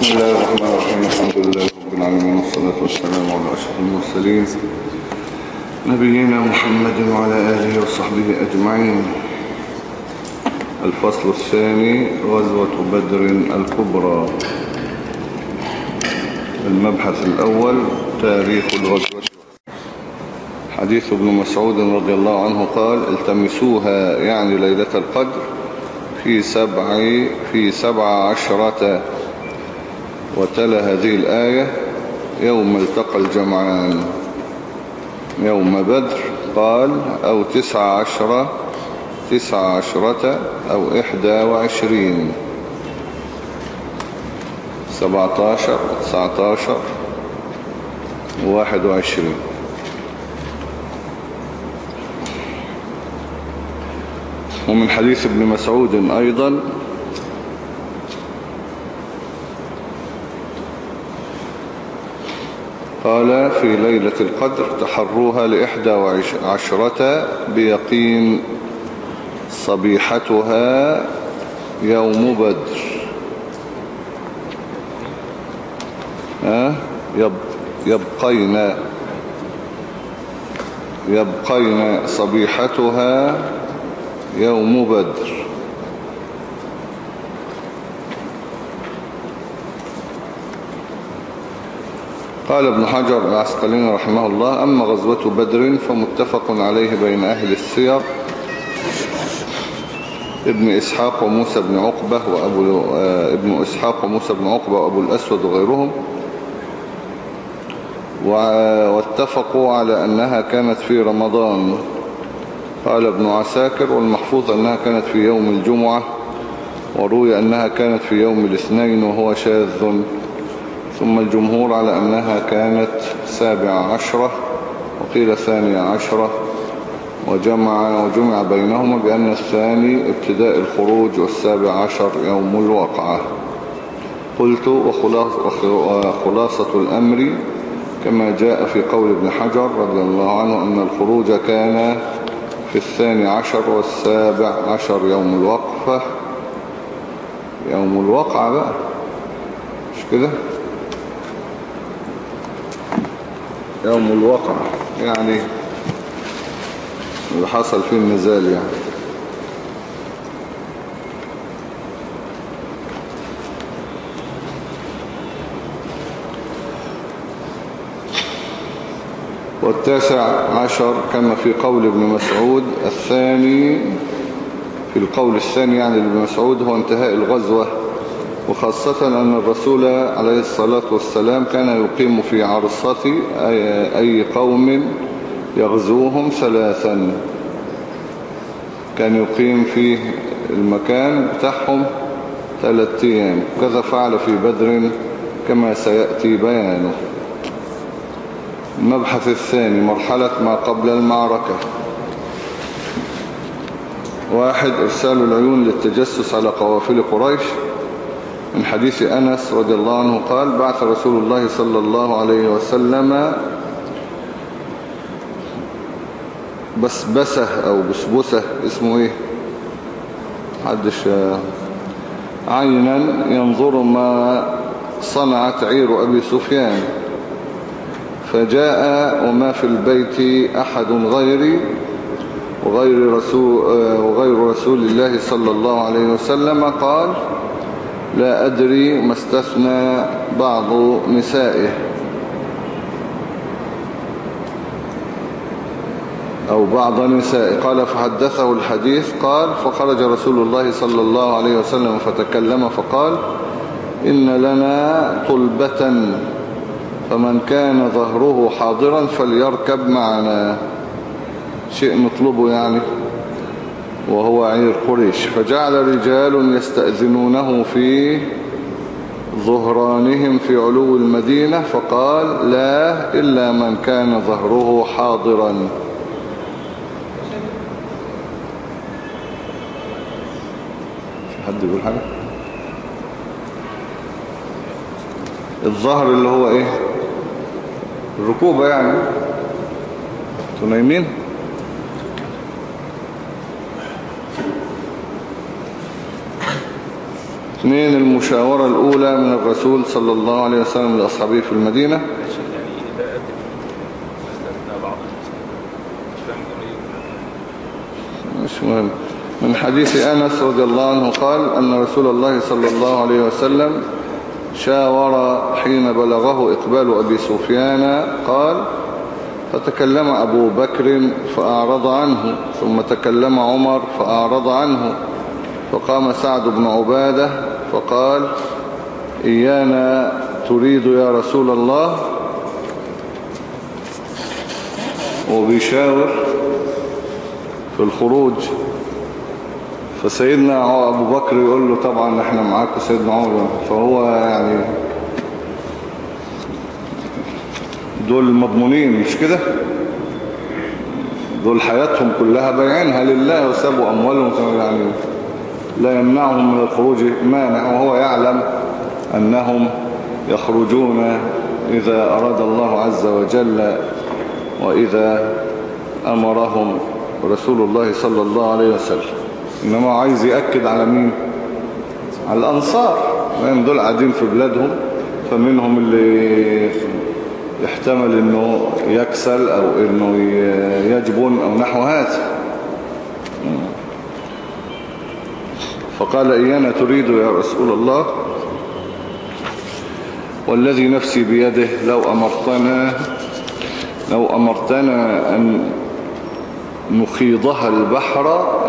بسم الله الرحمن الرحيم. الحمد لله رب العالمين. والصلاة والسلام على أشرف المرسلين. نبينا محمد وعلى آله وصحبه أجمعين. الفصل الثاني غزوة بدر الكبرى. المبحث الأول تاريخ الغزوة. حديث ابن مسعود رضي الله عنه قال التمسوها يعني ليلة القدر في سبع في سبع عشرة وتلا هذه الآية يوم التقى الجمعان. يوم بدر قال أو تسع عشرة تسع عشرة أو إحدى وعشرين. سبعتاشر تسعتاشر واحد وعشرين. ومن حديث ابن مسعود أيضا قال في ليلة القدر تحروها لإحدى عشرة بيقين صبيحتها يوم بدر. ها؟ يب يبقين يبقين صبيحتها يوم بدر. قال ابن حجر العسقلين رحمه الله أما غزوة بدر فمتفق عليه بين أهل السير ابن إسحاق وموسى بن عقبة وأبو ابن إسحاق وموسى بن عقبة وأبو الأسود وغيرهم. واتفقوا على أنها كانت في رمضان. قال ابن عساكر والمحفوظ أنها كانت في يوم الجمعة وروي أنها كانت في يوم الاثنين وهو شاذ. ثم الجمهور على أنها كانت سابع عشرة وقيل ثانية عشرة وجمع, وجمع بينهما بأن الثاني ابتداء الخروج والسابع عشر يوم الواقعة قلت وخلاصة الأمر كما جاء في قول ابن حجر رضي الله عنه أن الخروج كان في الثاني عشر والسابع عشر يوم الوقفة. يوم الوقعة بقى. مش كده؟ يوم الوقعة يعني اللي حصل فيه النزال يعني. والتاسع عشر كما في قول ابن مسعود الثاني في القول الثاني يعني ابن مسعود هو انتهاء الغزوة. وخاصة أن الرسول عليه الصلاة والسلام كان يقيم في عرصة أي قوم يغزوهم ثلاثا. كان يقيم في المكان بتاعهم ثلاثة أيام. كذا فعل في بدر كما سيأتي بيانه. المبحث الثاني مرحلة ما قبل المعركة. واحد إرسال العيون للتجسس على قوافل قريش. من حديث أنس رضي الله عنه قال بعث رسول الله صلى الله عليه وسلم بسبسة أو بسبسة اسمه إيه؟ حدش عينا ينظر ما صنعت عير أبي سفيان. فجاء وما في البيت أحد غيري وغير رسول, وغير رسول الله صلى الله عليه وسلم؟ قال لا أدري ما استثنى بعض نسائه. أو بعض نسائه قال فحدثه الحديث. قال فخرج رسول الله صلى الله عليه وسلم فتكلم فقال إن لنا طلبة فمن كان ظهره حاضرا فليركب معنا. شيء نطلبه يعني؟ وهو عير قريش. فجعل رجال يستأذنونه في ظهرانهم في علو المدينة فقال لا إلا من كان ظهره حاضرا. حد يقول حاجة؟ الظهر اللي هو إيه؟ الركوبة يعني. أنتوا اثنين المشاورة الأولى من الرسول صلى الله عليه وسلم لأصحابه في المدينة. مش مهم. من حديث أنس رضي الله عنه قال أن رسول الله صلى الله عليه وسلم شاور حين بلغه إقبال أبي سفيان قال فتكلم أبو بكر فأعرض عنه ثم تكلم عمر فأعرض عنه فقام سعد بن عبادة فقال إيانا تريد يا رسول الله وبيشاور في الخروج. فسيدنا أبو بكر يقول له طبعا إحنا معاكم سيدنا عمر. فهو يعني دول مضمونين مش كده؟ دول حياتهم كلها بيعينها لله وسابوا أموالهم. يعني لا يمنعهم من الخروج مانع وهو يعلم أنهم يخرجون إذا أراد الله عز وجل وإذا أمرهم رسول الله صلى الله عليه وسلم. إنما عايز يأكد على مين؟ على الأنصار. لأن دول قاعدين في بلادهم فمنهم اللي يحتمل أنه يكسل أو أنه يجبن أو نحو هذا. فقال إيانا تريد يا رسول الله والذي نفسي بيده لو أمرتنا لو أمرتنا أن نخيضها البحر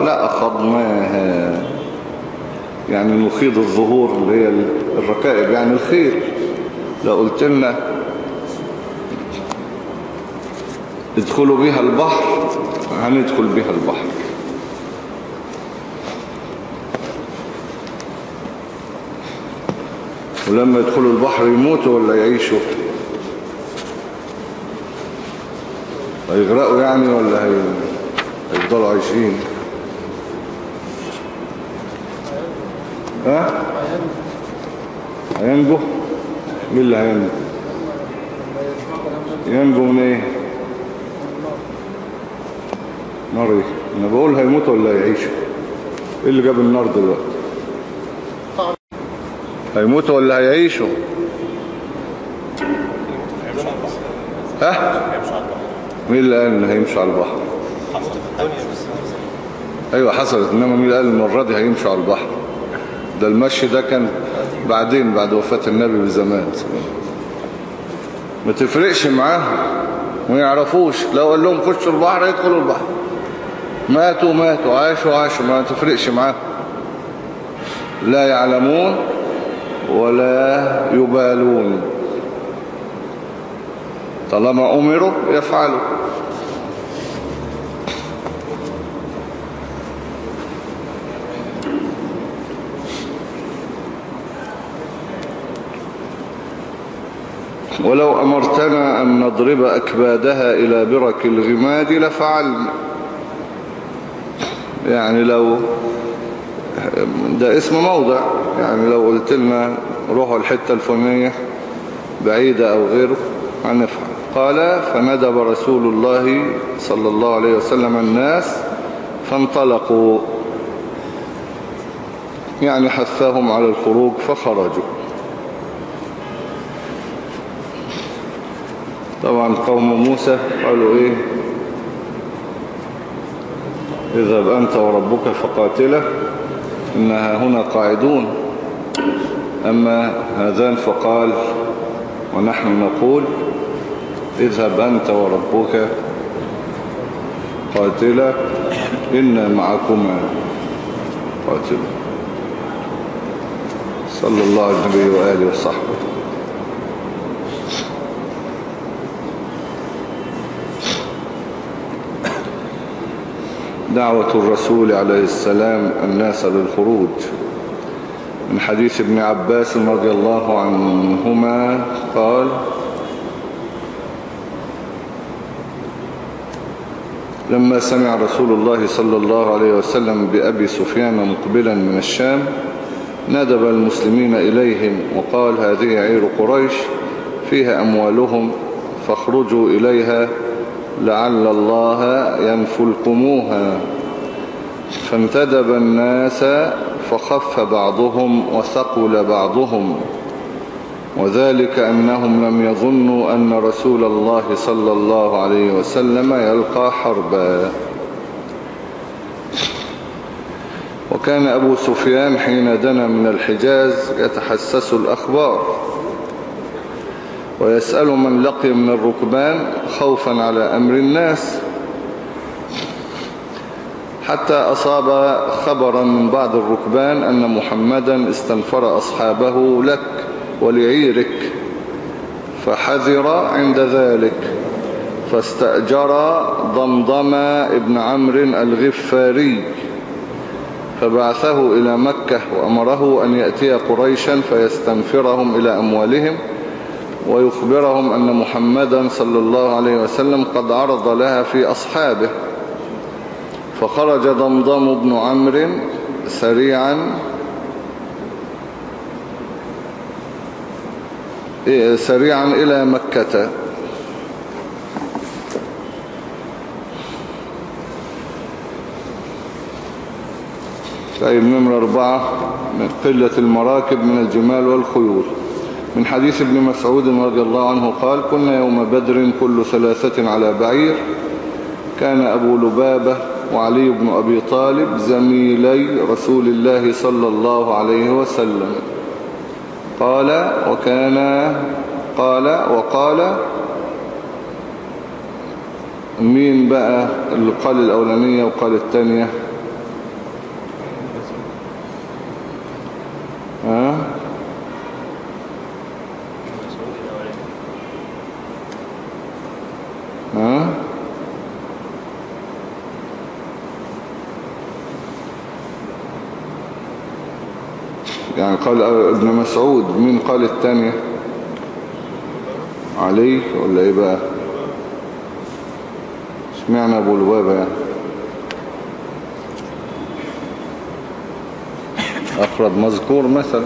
لا أخذناها يعني نخيض الظهور اللي هي الركائب يعني الخير. لو قلت لنا ادخلوا بها البحر هندخل بها البحر. ولما يدخلوا البحر يموتوا ولا يعيشوا؟ هيغرقوا يعني ولا هيفضلوا عايشين؟ ها؟ هينجو مين اللي هينجو ينجو من إيه؟ نار إيه؟ أنا بقول هيموتوا ولا يعيشوا إيه اللي جاب النار دلوقتي؟ هيموتوا ولا هيعيشوا؟ ها؟ مين اللي قال ان هيمشوا على البحر؟ أيوه حصلت إنما مين قال المرة دي هيمشوا على البحر؟ ده المشي ده كان بعدين بعد وفاة النبي بزمان. ما تفرقش معاهم ما يعرفوش. لو قال لهم خشوا البحر يدخلوا البحر. ماتوا ماتوا عاشوا عاشوا ما تفرقش معاهم. لا يعلمون ولا يبالون. طالما أمروا يفعلوا. ولو أمرتنا أن نضرب أكبادها إلى برك الغماد لفعلنا. يعني لو ده اسم موضع. يعني لو قلت لنا روحوا الحتة الفلانية بعيدة أو غيره هنفعل قال فندب رسول الله صلى الله عليه وسلم الناس فانطلقوا. يعني حثهم على الخروج فخرجوا. طبعا قوم موسى قالوا إيه؟ اذهب أنت وربك فقاتله. إنها هنا قاعدون. أما هذان فقال ونحن نقول اذهب أنت وربك. قاتلا إنا معكما. قاتلا. صلى الله عليه وآله وصحبه. دعوة الرسول عليه السلام الناس للخروج. من حديث ابن عباس رضي الله عنهما قال لما سمع رسول الله صلى الله عليه وسلم بأبي سفيان مقبلا من الشام ندب المسلمين إليهم وقال هذه عير قريش فيها أموالهم فاخرجوا إليها لعل الله ينفلكموها فانتدب الناس فخف بعضهم وثقل بعضهم. وذلك أنهم لم يظنوا أن رسول الله صلى الله عليه وسلم يلقى حربا. وكان أبو سفيان حين دنا من الحجاز يتحسس الأخبار. ويسأل من لقي من الركبان خوفا على أمر الناس. حتى أصاب خبرا من بعض الركبان أن محمدا استنفر أصحابه لك ولعيرك فحذر عند ذلك. فاستأجر ضمضم ابن عمرو الغفاري فبعثه إلى مكة وأمره أن يأتي قريشا فيستنفرهم إلى أموالهم. ويخبرهم أن محمدا صلى الله عليه وسلم قد عرض لها في أصحابه فخرج ضمضم بن عمرو سريعا. سريعا إلى مكة. طيب نمرة أربعة من قلة المراكب من الجمال والخيول. من حديث ابن مسعود رضي الله عنه قال كنا يوم بدر كل ثلاثة على بعير. كان أبو لبابة وعلي بن أبي طالب زميلي رسول الله صلى الله عليه وسلم. قال وكان قال وقال مين بقى اللي قال الأولانية وقال الثانية؟ يعني قال ابن مسعود مين قال الثانية علي ولا إيه بقى؟ اشمعنى أبو لبابة يعني؟ افرد مذكور مثلا.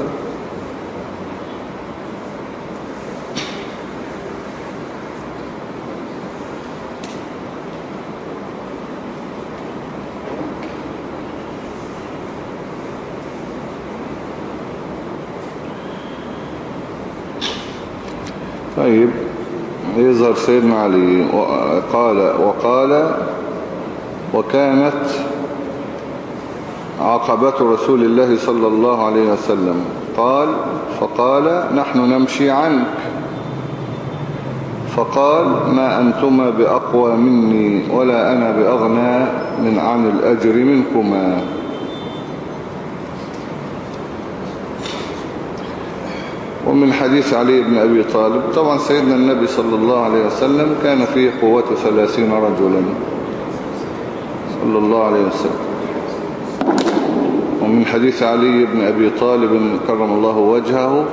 طيب يظهر سيدنا علي قال وقال وكانت عقبة رسول الله صلى الله عليه وسلم. قال فقال نحن نمشي عنك. فقال ما أنتما بأقوى مني ولا أنا بأغنى من عن الأجر منكما. ومن حديث علي بن أبي طالب طبعا سيدنا النبي صلى الله عليه وسلم كان فيه قوة ثلاثين رجلا. صلى الله عليه وسلم. ومن حديث علي بن أبي طالب كرم الله وجهه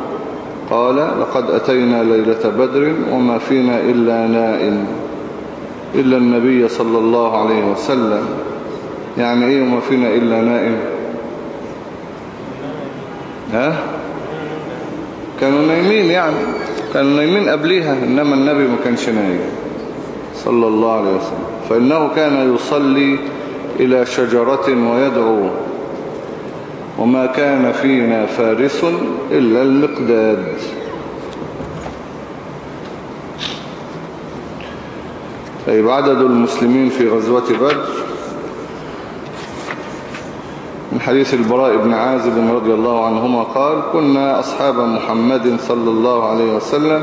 قال لقد أتينا ليلة بدر وما فينا إلا نائم إلا النبي صلى الله عليه وسلم. يعني إيه وما فينا إلا نائم ها؟ كانوا نايمين يعني. كانوا نايمين قبليها إنما النبي ما كانش نايم. صلى الله عليه وسلم. فإنه كان يصلي إلى شجرة ويدعو. وما كان فينا فارس إلا المقداد. طيب عدد المسلمين في غزوة بدر من حديث البراء بن عازب رضي الله عنهما قال كنا أصحاب محمد صلى الله عليه وسلم.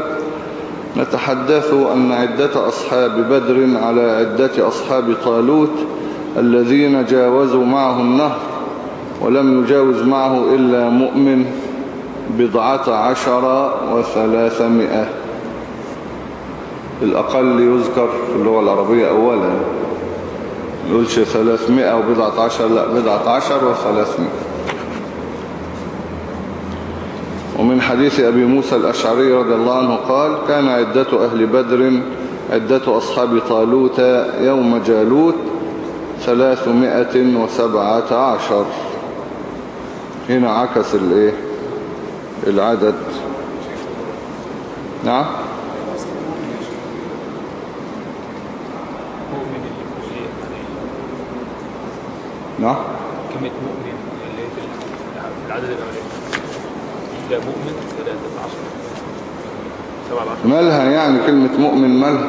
نتحدث أن عدة أصحاب بدر على عدة أصحاب طالوت الذين جاوزوا معه النهر ولم يجاوز معه إلا مؤمن بضعة عشر وثلاثمائة. الأقل يذكر في اللغة العربية أولا. نقولش ثلاثمائة وبضعة عشر لا بضعة عشر وثلاثمائة. ومن حديث أبي موسى الأشعري رضي الله عنه قال كان عدة أهل بدر عدة أصحاب طالوت يوم جالوت ثلاثمائة وسبعة عشر. هنا عكس الإيه؟ العدد. نعم. نعم. كلمة مؤمن اللي هي في العدد الأولاني ده مؤمن ثلاثة عشر سبعة عشر. مالها يعني كلمة مؤمن مالها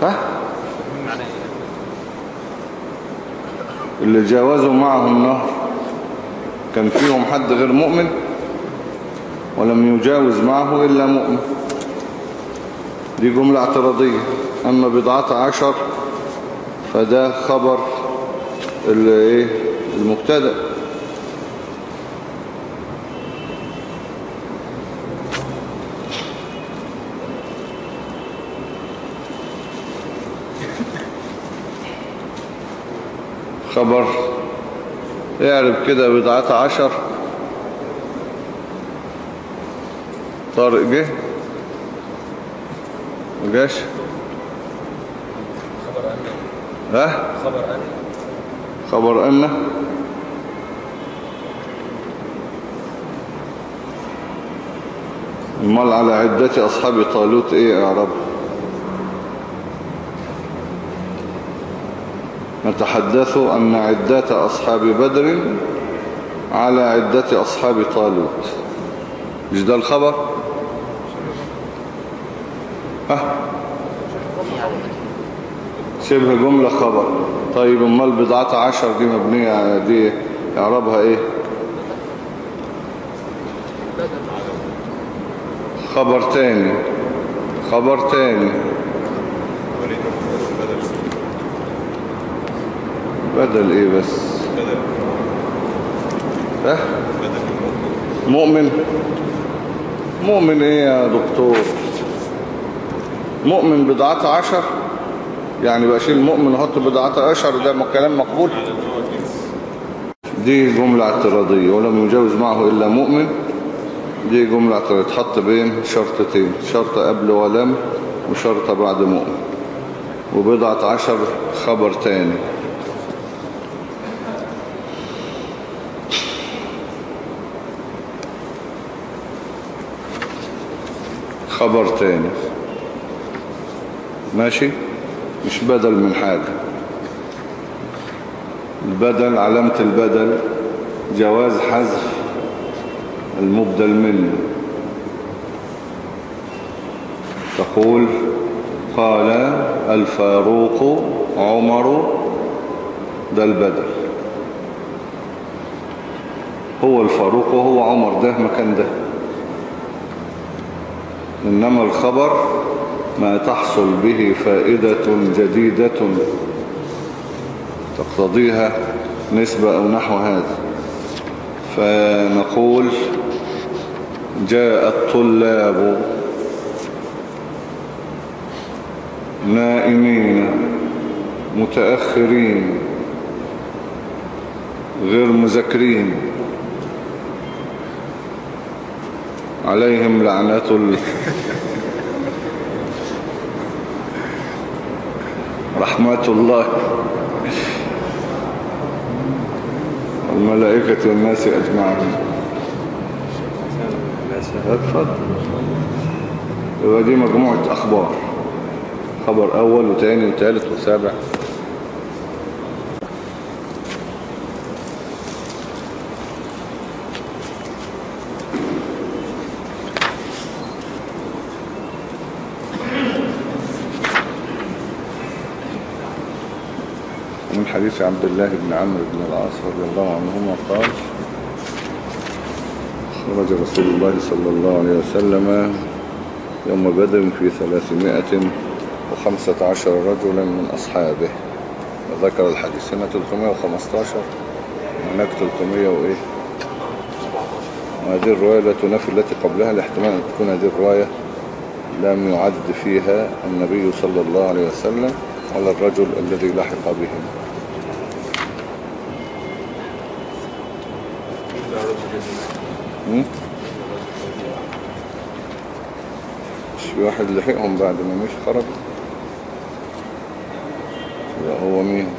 معنى ها؟ إيه؟ اللي جاوزوا معه النهر كان فيهم حد غير مؤمن؟ ولم يجاوز معه إلا مؤمن. دي جملة اعتراضية. أما بضعة عشر فده خبر ال- إيه؟ المبتدأ. خبر. اعرب كده بضعة عشر. طارق جه. مجاش خبر أن ها؟ خبر أن خبر أن المال على عدة أصحاب طالوت إيه أعرب نتحدث أن عدة أصحاب بدر على عدة أصحاب طالوت. مش ده الخبر؟ ها؟ شبه جملة خبر. طيب أمال بضعة عشر دي مبنية دي اعرابها إيه؟ خبر تاني خبر تاني. بدل إيه بس؟ ها؟ مؤمن. مؤمن إيه يا دكتور؟ مؤمن بضعة عشر؟ يعني بشيل مؤمن وحط بضعة عشر ده كلام مقبول. دي جملة اعتراضية ولم يجاوز معه إلا مؤمن. دي جملة اعتراضية تحط بين شرطتين شرط قبل ولم وشرط بعد مؤمن. وبضعة عشر خبر تاني. خبر تاني. ماشي؟ مش بدل من حاجة. البدل علامة البدل جواز حذف المبدل منه. تقول قال الفاروق عمر ده البدل. هو الفاروق وهو عمر ده مكان ده. إنما الخبر ما تحصل به فائدة جديدة تقتضيها نسبة أو نحو هذا. فنقول جاء الطلاب نائمين متأخرين غير مذكرين. عليهم لعنة ال... رحمة الله. الملائكة والناس أجمعين. اتفضل يبقى دي مجموعة أخبار. خبر أول وتاني وتالت وسابع من حديث عبد الله بن عمرو بن العاص رضي الله عنهما قال خرج رسول الله صلى الله عليه وسلم يوم بدر في ثلاثمائة وخمسة عشر رجلا من أصحابه. وذكر الحديث هنا 315 هناك 300 وإيه؟ وهذه الرواية لا تنافي التي قبلها لاحتمال أن تكون هذه الرواية لم يعد فيها النبي صلى الله عليه وسلم ولا الرجل الذي لحق بهم. مش في واحد لحقهم بعد ما مش خرج. هو مين؟